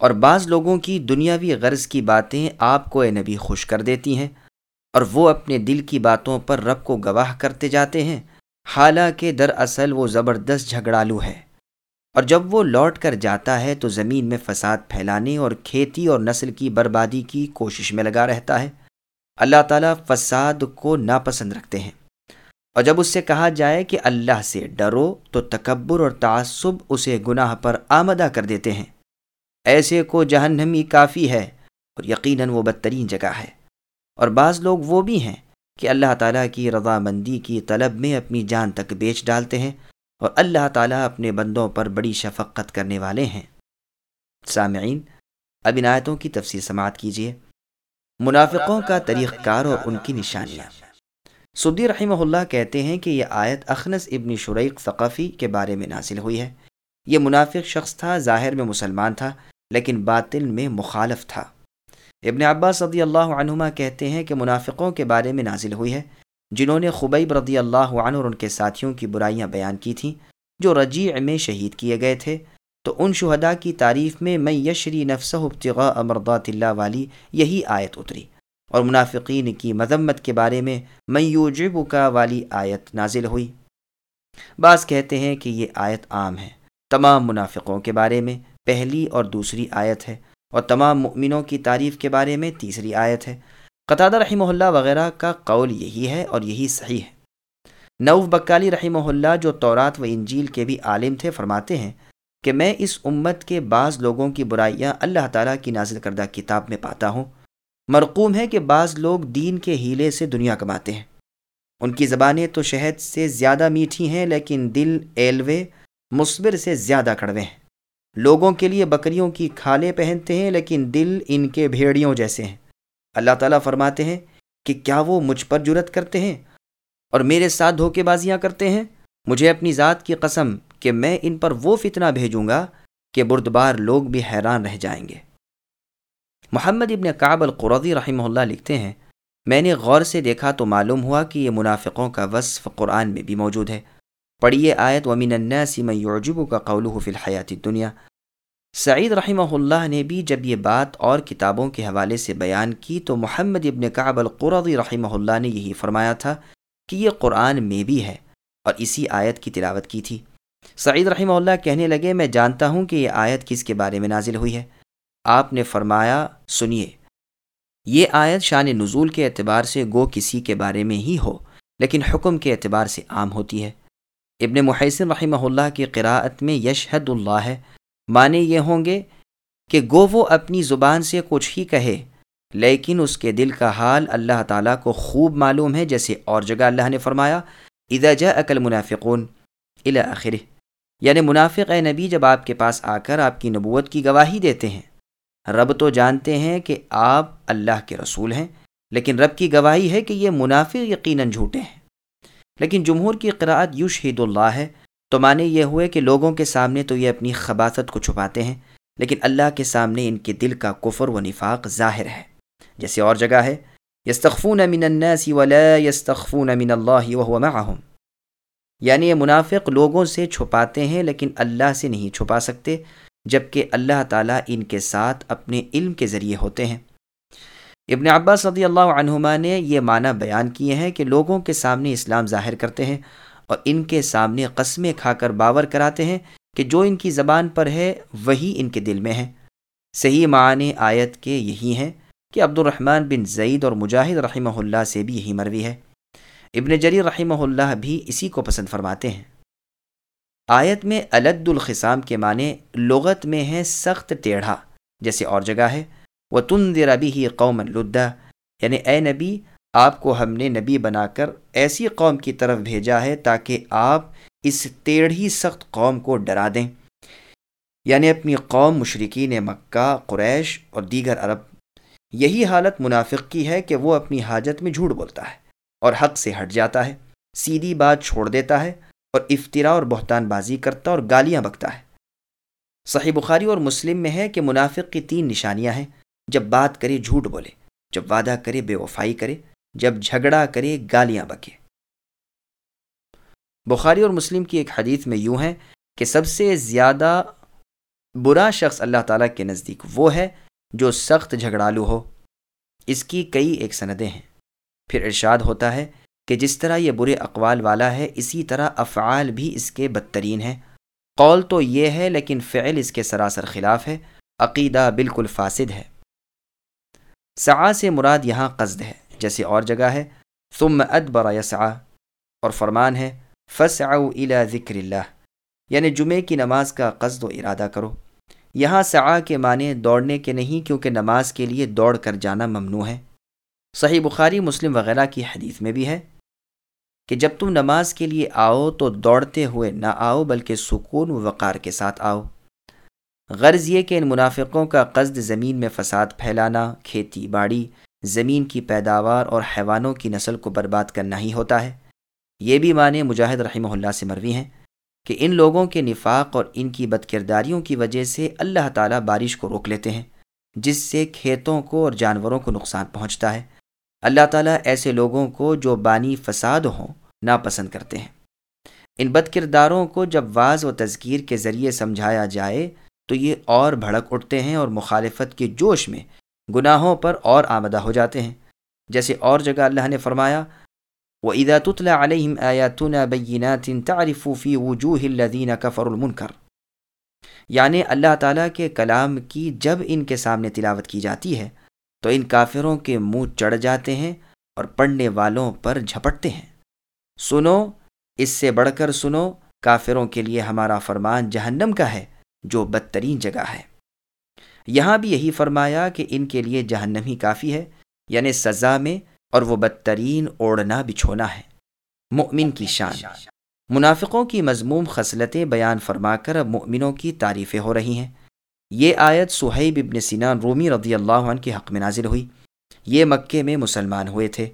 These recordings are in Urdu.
اور بعض لوگوں کی دنیاوی غرض کی باتیں آپ کو اے نبی خوش کر دیتی ہیں اور وہ اپنے دل کی باتوں پر رب کو گواہ کرتے جاتے ہیں، حالانکہ دراصل وہ زبردست جھگڑالو ہے۔ اور جب وہ لوٹ کر جاتا ہے تو زمین میں فساد پھیلانے اور کھیتی اور نسل کی بربادی کی کوشش میں لگا رہتا ہے۔ اللہ تعالیٰ فساد کو ناپسند رکھتے ہیں۔ اور جب اس سے کہا جائے کہ اللہ سے ڈرو تو تکبر اور تعصب اسے گناہ پر آمدہ کر دیتے ہیں۔ ایسے کو جہنمی کافی ہے اور یقیناً وہ بدترین جگہ ہے۔ اور بعض لوگ وہ بھی ہیں کہ اللہ تعالیٰ کی رضامندی کی طلب میں اپنی جان تک بیچ ڈالتے ہیں اور اللہ تعالیٰ اپنے بندوں پر بڑی شفقت کرنے والے ہیں۔ سامعین، اب ان آیتوں کی تفصیل سماعت کیجیے۔ منافقوں کا طریق کار اور ان کی نشانیاں۔ سدی رحمہ اللہ کہتے ہیں کہ یہ آیت اخنس ابن شریق ثقافی کے بارے میں نازل ہوئی ہے۔ یہ منافق شخص تھا، ظاہر میں مسلمان تھا، لیکن باطل میں مخالف تھا۔ ابن عباس رضی اللہ عنہما کہتے ہیں کہ منافقوں کے بارے میں نازل ہوئی ہے، جنہوں نے خبیب رضی اللہ عنہ اور ان کے ساتھیوں کی برائیاں بیان کی تھیں، جو رجیع میں شہید کیے گئے تھے۔ تو ان شہداء کی تعریف میں میں یشری نفس ابتغاء امردات اللہ والی یہی آیت اتری۔ اور منافقین کی مذمت کے بارے میں میں یوجب کا والی آیت نازل ہوئی۔ بعض کہتے ہیں کہ یہ آیت عام ہے۔ تمام منافقوں کے بارے میں پہلی اور دوسری آیت ہے اور تمام مؤمنوں کی تعریف کے بارے میں تیسری آیت ہے۔ قطع رحمہ اللہ وغیرہ کا قول یہی ہے اور یہی صحیح ہے۔ نوف بکالی رحمہ اللہ جو تورات و انجیل کے بھی عالم تھے فرماتے ہیں کہ میں اس امت کے بعض لوگوں کی برائیاں اللہ تعالیٰ کی نازل کردہ کتاب میں پاتا ہوں۔ مرقوم ہے کہ بعض لوگ دین کے ہیلے سے دنیا کماتے ہیں۔ ان کی زبانیں تو شہد سے زیادہ میٹھی ہیں لیکن دل ایلوے مصبر سے زیادہ کڑوے ہیں لوگوں کے لیے بکریوں کی کھالیں پہنتے ہیں، لیکن دل ان کے بھیڑیوں جیسے ہیں۔ اللہ تعالیٰ فرماتے ہیں کہ کیا وہ مجھ پر جرت کرتے ہیں اور میرے ساتھ دھوکے بازیاں کرتے ہیں؟ مجھے اپنی ذات کی قسم کہ میں ان پر وہ فتنہ بھیجوں گا کہ بردبار لوگ بھی حیران رہ جائیں گے۔ محمد ابن کعب القرضی رحمہ اللہ لکھتے ہیں، میں نے غور سے دیکھا تو معلوم ہوا کہ یہ منافقوں کا وصف قرآن میں بھی موجود ہے۔ پڑھیے آیت، ومن الناس من يعجب کا قول فی الحیات دنیا سعید رحمہ اللہ نے بھی جب یہ بات اور کتابوں کے حوالے سے بیان کی تو محمد ابن کعب القرضی رحمہ اللہ نے یہی فرمایا تھا کہ یہ قرآن میں بھی ہے اور اسی آیت کی تلاوت کی تھی۔ سعید رحمہ اللہ کہنے لگے، میں جانتا ہوں کہ یہ آیت کس کے بارے میں نازل ہوئی ہے۔ آپ نے فرمایا، سنیے۔ یہ آیت شان نزول کے اعتبار سے گو کسی کے بارے میں ہی ہو، لیکن حکم کے اعتبار سے عام ہوتی ہے۔ ابن محسن رحمہ اللہ کی قراءت میں یشہد اللہ ہے۔ معنی یہ ہوں گے کہ گو وہ اپنی زبان سے کچھ ہی کہے، لیکن اس کے دل کا حال اللہ تعالیٰ کو خوب معلوم ہے، جیسے اور جگہ اللہ نے فرمایا ادا جا عقل منافقون الآخر یعنی منافق اے نبی، جب آپ کے پاس آ کر آپ کی نبوت کی گواہی دیتے ہیں، رب تو جانتے ہیں کہ آپ اللہ کے رسول ہیں، لیکن رب کی گواہی ہے کہ یہ منافق یقیناً جھوٹے ہیں۔ لیکن جمہور کی قراءت یو شہید اللہ ہے۔ تو معنی یہ ہوئے کہ لوگوں کے سامنے تو یہ اپنی خباصت کو چھپاتے ہیں، لیکن اللہ کے سامنے ان کے دل کا کفر و نفاق ظاہر ہے۔ جیسے اور جگہ ہے، یستخفون من الناس ولا یستخفون من اللہ وهو معهم۔ یعنی یہ منافق لوگوں سے چھپاتے ہیں، لیکن اللہ سے نہیں چھپا سکتے، جبکہ اللہ تعالیٰ ان کے ساتھ اپنے علم کے ذریعے ہوتے ہیں۔ ابن عباس صدی اللہ عنہما نے یہ معنی بیان کیے ہیں کہ لوگوں کے سامنے اسلام ظاہر کرتے ہیں اور ان کے سامنے قسمیں کھا کر باور کراتے ہیں کہ جو ان کی زبان پر ہے، وہی ان کے دل میں ہے۔ صحیح معنی آیت کے یہی ہیں کہ عبد الرحمن بن زید اور مجاہد رحمہ اللہ سے بھی یہی مروی ہے۔ ابن جری رحمہ اللہ بھی اسی کو پسند فرماتے ہیں۔ آیت میں الد الخسام کے معنی لغت میں ہے سخت ٹیڑھا، جیسے اور جگہ ہے۔ وہ تن ربی ہی قوم الدا یعنی اے نبی، آپ کو ہم نے نبی بنا کر ایسی قوم کی طرف بھیجا ہے تاکہ آپ اس ٹیڑھی سخت قوم کو ڈرا دیں۔ یعنی اپنی قوم مشرقین مکہ، قریش اور دیگر عرب۔ یہی حالت منافق کی ہے کہ وہ اپنی حاجت میں جھوٹ بولتا ہے اور حق سے ہٹ جاتا ہے، سیدھی بات چھوڑ دیتا ہے اور افطرا اور بہتان بازی کرتا اور گالیاں بکتا ہے۔ صحیح بخاری اور مسلم میں ہے کہ منافق کی تین نشانیاں ہیں۔ جب بات کرے جھوٹ بولے، جب وعدہ کرے بے وفائی کرے، جب جھگڑا کرے گالیاں بکے۔ بخاری اور مسلم کی ایک حدیث میں یوں ہے کہ سب سے زیادہ برا شخص اللہ تعالیٰ کے نزدیک وہ ہے جو سخت جھگڑالو ہو۔ اس کی کئی ایک سندیں ہیں۔ پھر ارشاد ہوتا ہے کہ جس طرح یہ برے اقوال والا ہے، اسی طرح افعال بھی اس کے بدترین ہیں۔ قول تو یہ ہے، لیکن فعل اس کے سراسر خلاف ہے۔ عقیدہ بالکل فاسد ہے۔ سعا سے مراد یہاں قصد ہے، جیسے اور جگہ ہے۔ ثم ادبر یسعا، اور فرمان ہے الى ذکر اللہ۔ یعنی جمعے کی نماز کا قصد و ارادہ کرو۔ یہاں سعا کے معنی دوڑنے کے نہیں، کیونکہ نماز کے لیے دوڑ کر جانا ممنوع ہے۔ صحیح بخاری، مسلم وغیرہ کی حدیث میں بھی ہے کہ جب تم نماز کے لیے آؤ تو دوڑتے ہوئے نہ آؤ، بلکہ سکون و وقار کے ساتھ آؤ۔ غرض یہ کہ ان منافقوں کا قصد زمین میں فساد پھیلانا، کھیتی باڑی، زمین کی پیداوار اور حیوانوں کی نسل کو برباد کرنا ہی ہوتا ہے۔ یہ بھی معنی مجاہد رحمہ اللہ سے مروی ہیں کہ ان لوگوں کے نفاق اور ان کی بد کرداریوں کی وجہ سے اللہ تعالیٰ بارش کو روک لیتے ہیں، جس سے کھیتوں کو اور جانوروں کو نقصان پہنچتا ہے۔ اللہ تعالیٰ ایسے لوگوں کو جو بانی فساد ہوں ناپسند کرتے ہیں۔ ان بد کرداروں کو جب بعض و تذکیر کے ذریعے سمجھایا جائے تو یہ اور بھڑک اٹھتے ہیں اور مخالفت کے جوش میں گناہوں پر اور آمدہ ہو جاتے ہیں۔ جیسے اور جگہ اللہ نے فرمایا وہ عیدۃ علیہم آیاتن بینات تعریف فی وجوہ الذین کفر المنکر یعنی اللہ تعالیٰ کے کلام کی جب ان کے سامنے تلاوت کی جاتی ہے، تو ان کافروں کے منہ چڑھ جاتے ہیں اور پڑھنے والوں پر جھپٹتے ہیں۔ سنو، اس سے بڑھ کر سنو، کافروں کے لیے ہمارا فرمان جہنم کا ہے۔ جو بدترین جگہ ہے۔ یہاں بھی یہی فرمایا کہ ان کے لیے جہنم ہی کافی ہے یعنی سزا میں، اور وہ بدترین اوڑنا بچھونا ہے۔ مؤمن کی شان۔ منافقوں کی مضموم خصلتیں بیان فرما کر اب مؤمنوں کی تعریفیں ہو رہی ہیں۔ یہ آیت سہیب ابن سینان رومی رضی اللہ عنہ کے حق میں نازل ہوئی۔ یہ مکے میں مسلمان ہوئے تھے۔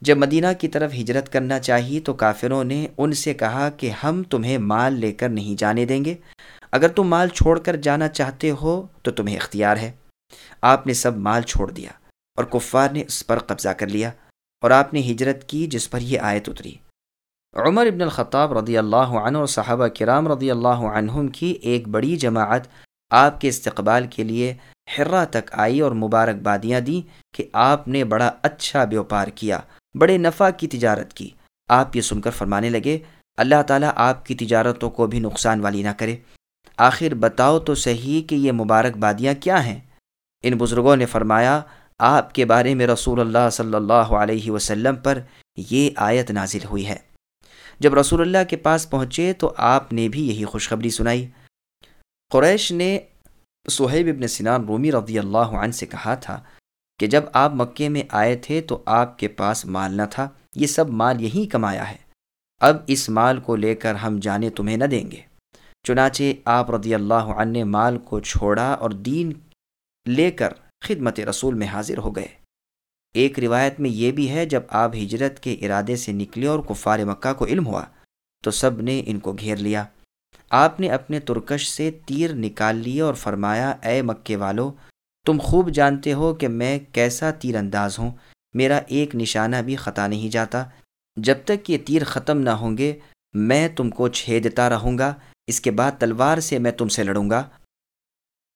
جب مدینہ کی طرف ہجرت کرنا چاہیے تو کافروں نے ان سے کہا کہ ہم تمہیں مال لے کر نہیں جانے دیں گے۔ اگر تم مال چھوڑ کر جانا چاہتے ہو تو تمہیں اختیار ہے۔ آپ نے سب مال چھوڑ دیا اور کفار نے اس پر قبضہ کر لیا اور آپ نے ہجرت کی جس پر یہ آیت اتری۔ عمر ابن الخطاب رضی اللہ عنہ اور صحابہ کرام رضی اللہ عنہم کی ایک بڑی جماعت آپ کے استقبال کے لیے حرہ تک آئی اور مبارک بادیاں دیں کہ آپ نے بڑا اچھا بیوپار کیا، بڑے نفع کی تجارت کی۔ آپ یہ سن کر فرمانے لگے، اللہ تعالیٰ آپ کی تجارتوں کو بھی نقصان والی نہ کرے۔ آخر بتاؤ تو صحیح کہ یہ مبارک بادیاں کیا ہیں؟ ان بزرگوں نے فرمایا، آپ کے بارے میں رسول اللہ صلی اللہ علیہ وسلم پر یہ آیت نازل ہوئی ہے۔ جب رسول اللہ کے پاس پہنچے تو آپ نے بھی یہی خوشخبری سنائی۔ قریش نے صہیب ابن سنان رومی رضی اللہ عنہ سے کہا تھا کہ جب آپ مکے میں آئے تھے تو آپ کے پاس مال نہ تھا، یہ سب مال یہی کمایا ہے۔ اب اس مال کو لے کر ہم جانے تمہیں نہ دیں گے۔ چنانچہ آپ رضی اللہ عنہ نے مال کو چھوڑا اور دین لے کر خدمت رسول میں حاضر ہو گئے۔ ایک روایت میں یہ بھی ہے، جب آپ ہجرت کے ارادے سے نکلے اور کفار مکہ کو علم ہوا، تو سب نے ان کو گھیر لیا۔ آپ نے اپنے ترکش سے تیر نکال لیے اور فرمایا، اے مکے والو، تم خوب جانتے ہو کہ میں کیسا تیر انداز ہوں۔ میرا ایک نشانہ بھی خطا نہیں جاتا۔ جب تک یہ تیر ختم نہ ہوں گے، میں تم کو چھیدتا رہوں گا۔ اس کے بعد تلوار سے میں تم سے لڑوں گا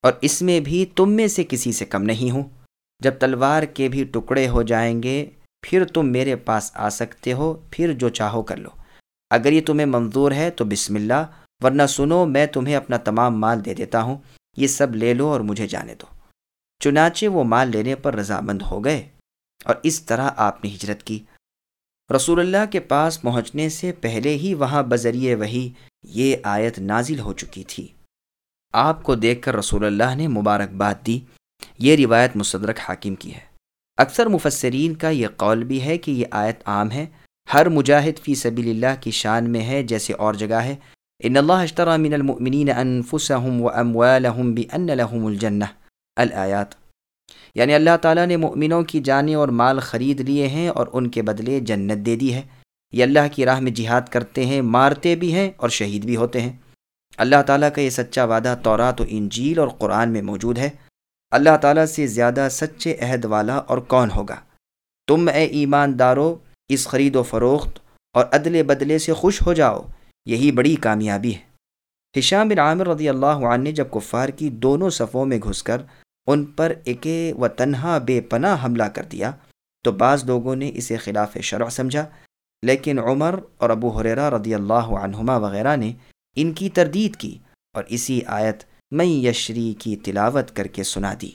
اور اس میں بھی تم میں سے کسی سے کم نہیں ہوں۔ جب تلوار کے بھی ٹکڑے ہو جائیں گے، پھر تم میرے پاس آ سکتے ہو، پھر جو چاہو کر لو۔ اگر یہ تمہیں منظور ہے تو بسم اللہ، ورنہ سنو میں تمہیں اپنا تمام مال دے دیتا ہوں۔ یہ سب لے لو اور مجھے جانے دو۔ چنانچہ وہ مال لینے پر رضامند ہو گئے اور اس طرح آپ نے ہجرت کی۔ رسول اللہ کے پاس پہنچنے سے پہلے ہی وہاں بذریعے وہی یہ آیت نازل ہو چکی تھی۔ آپ کو دیکھ کر رسول اللہ نے مبارکباد دی۔ یہ روایت مصدرک حاکم کی ہے۔ اکثر مفسرین کا یہ قول بھی ہے کہ یہ آیت عام ہے۔ ہر مجاہد فی سبیل اللہ کی شان میں ہے، جیسے اور جگہ ہے۔ ان اللہ اشترى من المؤمنین انفسهم واموالهم بان لهم الجنہ۔ الآیات یعنی اللہ تعالیٰ نے مؤمنوں کی جانیں اور مال خرید لیے ہیں اور ان کے بدلے جنت دے دی ہے۔ یہ اللہ کی راہ میں جہاد کرتے ہیں، مارتے بھی ہیں اور شہید بھی ہوتے ہیں۔ اللہ تعالیٰ کا یہ سچا وعدہ تورات و انجیل اور قرآن میں موجود ہے۔ اللہ تعالیٰ سے زیادہ سچے عہد والا اور کون ہوگا؟ تم اے ایماندارو، اس خرید و فروخت اور عدل بدلے سے خوش ہو جاؤ۔ یہی بڑی کامیابی ہے۔ ہشام بن عامر رضی اللہ عنہ نے جب کفار کی دونوں صفوں میں گھس کر ان پر ایک و تنہا بے پناہ حملہ کر دیا۔ تو بعض لوگوں نے اسے خلاف شرع سمجھا، لیکن عمر اور ابو حریرہ رضی اللہ عنہما وغیرہ نے ان کی تردید کی اور اسی آیت میں یشری کی تلاوت کر کے سنا دی۔